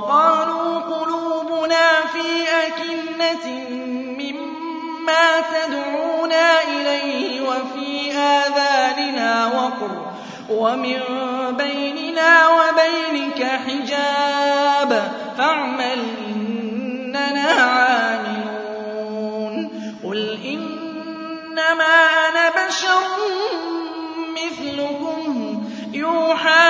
وقالوا قلوبنا في أكنة مما تدعونا إليه وفي آذاننا وقر ومن بيننا وبينك حجاب فاعمل إننا عاملون قل إنما أنا بشر مثلكم يوحى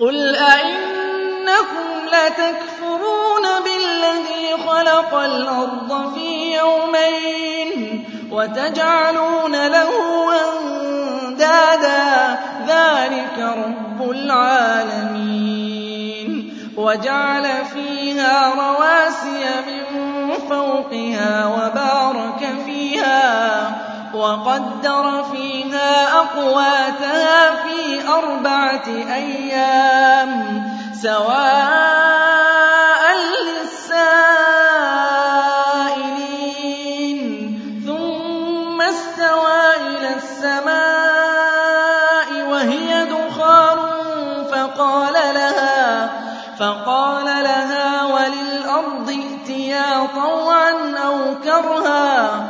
قل أئنكم لتكفرون بالذي خلق الأرض في يومين وتجعلون له أندادا ذلك رب العالمين وجعل فيها رواسي من فوقها وبارك فيها وقدر فيها أقواتها في أربعة أيام سواء للسائلين. ثم استوى إلى السماء وهي دخان فقال لها فقال لها وللأرض ائتيا طوعا أو كرها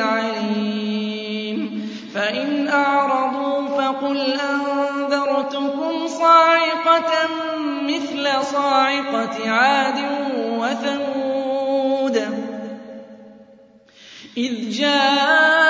العليم. فإن أعرضوا فقل أنذرتكم صاعقة مثل صاعقة عاد وثمود. إذ جاءتهم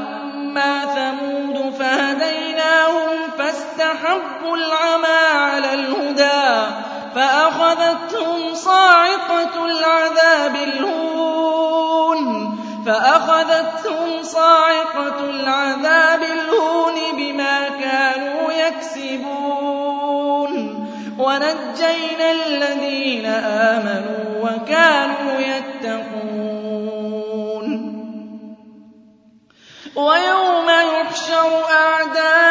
فاستحبوا العمى على الهدى فأخذتهم صاعقة العذاب الهون. بما كانوا يكسبون. ونجينا الذين آمنوا وكانوا كَانُوا يَتَّقُونَ. وَيَوْمَ يُحْشَرُ أَعْدَاءُ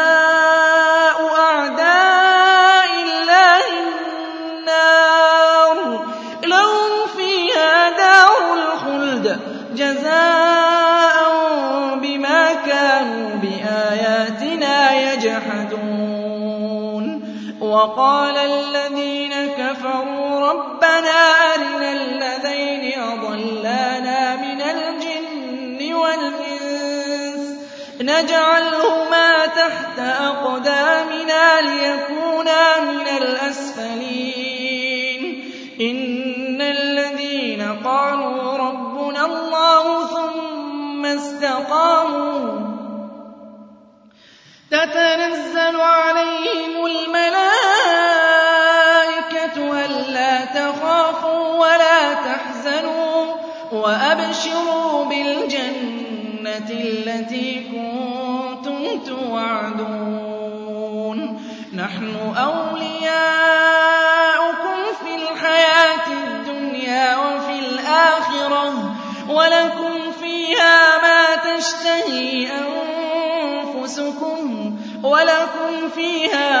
وَقَالَ الَّذِينَ كَفَرُوا رَبَّنَا أَرِنَا اللَّذَيْنِ أَضَلَّانَا مِنَ الْجِنِّ وَالْإِنسِ نَجْعَلْهُمَا تَحْتَ أَقْدَامِنَا لِيَكُونَا مِنَ الْأَسْفَلِينَ. إِنَّ الَّذِينَ قَالُوا رَبُّنَا اللَّهُ ثُمَّ اسْتَقَامُوا تَتَنَزَّلُ عَلَيْهِمُ الْمَلَائِكَةُ وَأَبْشِرُوا بِالْجَنَّةِ الَّتِي كُنتُمْ تُوعَدُونَ. نَحْنُ أَوْلِيَاؤُكُمْ فِي الْحَيَاةِ الدُّنْيَا وَفِي الْآخِرَةِ ۖ وَلَكُمْ فِيهَا مَا تَشْتَهِي أَنفُسُكُمْ وَلَكُمْ فِيهَا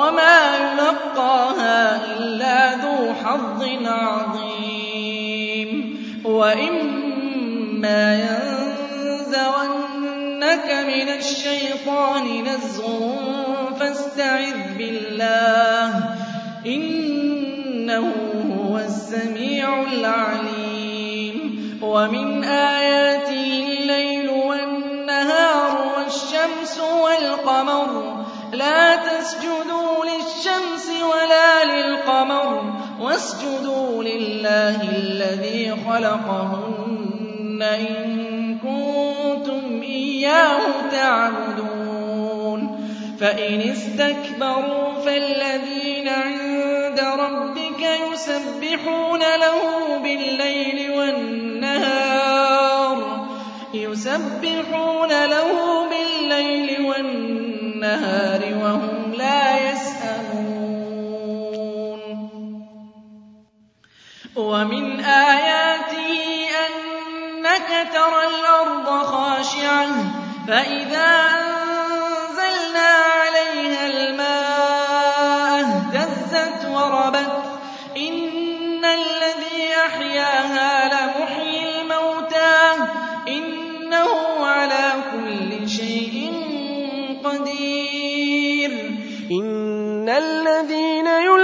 وَمَا يُلَقَّاهَا إِلَّا ذُو حَظٍّ عَظِيمٍ. وَإِمَّا يَنزَغَنَّكَ مِنَ الشَّيْطَانِ نَزْغٌ فَاسْتَعِذْ بِاللَّهِ ۖ إِنَّهُ هُوَ السَّمِيعُ الْعَلِيمُ. وَمِنْ آيَاتِهِ اللَّيْلُ وَالنَّهَارُ وَالشَّمْسُ وَالْقَمَرُ ۚ لَا تَسْجُدُوا لِلشَّمْسِ وَلَا لِلْقَمَرِ وَاسْجُدُوا لِلَّهِ الَّذِي خَلَقَهُنَّ إِن كُنتُمْ إِيَّاهُ تَعْبُدُونَ. فَإِنِ اسْتَكْبَرُوا فَالَّذِينَ عِندَ رَبِّكَ يُسَبِّحُونَ لَهُ بِاللَّيْلِ وَالنَّهَارِ يُسَبِّحُونَ لَهُ بِاللَّيْلِ وَالنَّهَارِ. وَهُمْ لَا يَسْأَمُونَ. وَمِنْ آيَاتِهِ أَنَّكَ تَرَى الْأَرْضَ خَاشِعَةً فَإِذَا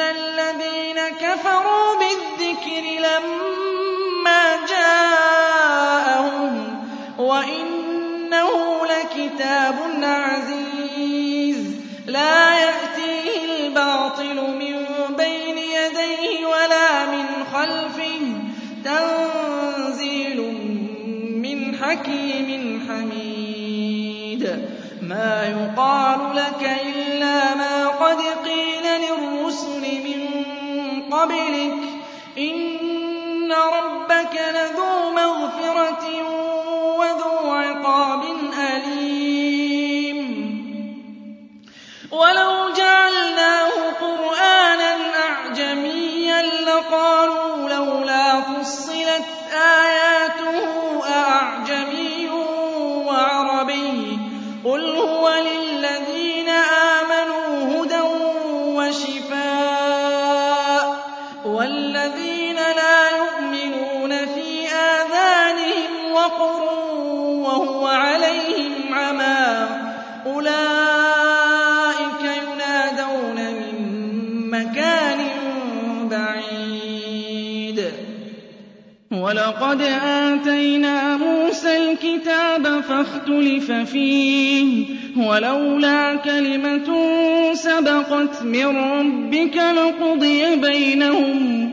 الَّذِينَ كَفَرُوا بِالذِّكْرِ لَمَّا جَاءَهُمْ وَإِنَّهُ لَكِتَابٌ عَزِيزٌ. وَقْرٌ وَهُوَ عَلَيْهِمْ عَمًى أُولَٰئِكَ يُنَادَوْنَ مِن مَّكَانٍ بَعِيدٍ. وَلَقَدْ آتَيْنَا مُوسَى الْكِتَابَ فَاخْتُلِفَ فِيهِ ۚ وَلَوْلَا كَلِمَةٌ سَبَقَتْ مِن رَّبِّكَ لَقُضِيَ بَيْنَهُمْ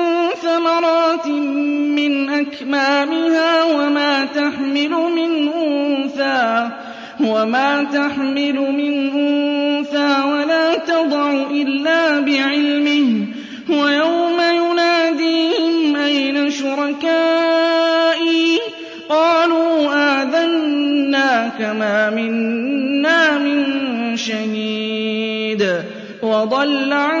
ثَمَرَاتٍ مِّنْ أَكْمَامِهَا وَمَا تَحْمِلُ مِنْ أُنثَىٰ وَلَا تَضَعُ إِلَّا بِعِلْمِهِ ۚ وَيَوْمَ يُنَادِيهِمْ أَيْنَ شُرَكَائِي ۖ؟ قَالُوا آذَنَّاكَ مَا مِنَّا مِن شَهِيدٍ وَضَلَّ عَنْهُم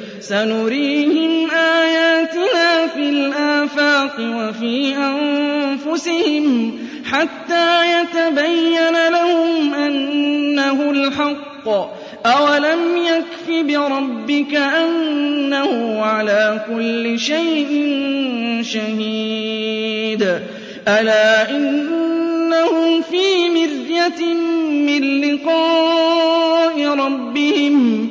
سَنُرِيهِمْ آيَاتِنَا فِي الْآفَاقِ وَفِي أَنفُسِهِمْ حَتَّىٰ يَتَبَيَّنَ لَهُمْ أَنَّهُ الْحَقُّ ۗ. أَوَلَمْ يَكْفِ بِرَبِّكَ أَنَّهُ عَلَىٰ كُلِّ شَيْءٍ شَهِيدٌ. أَلَا إِنَّهُمْ فِي مِرْيَةٍ مِّن لِّقَاءِ رَبِّهِمْ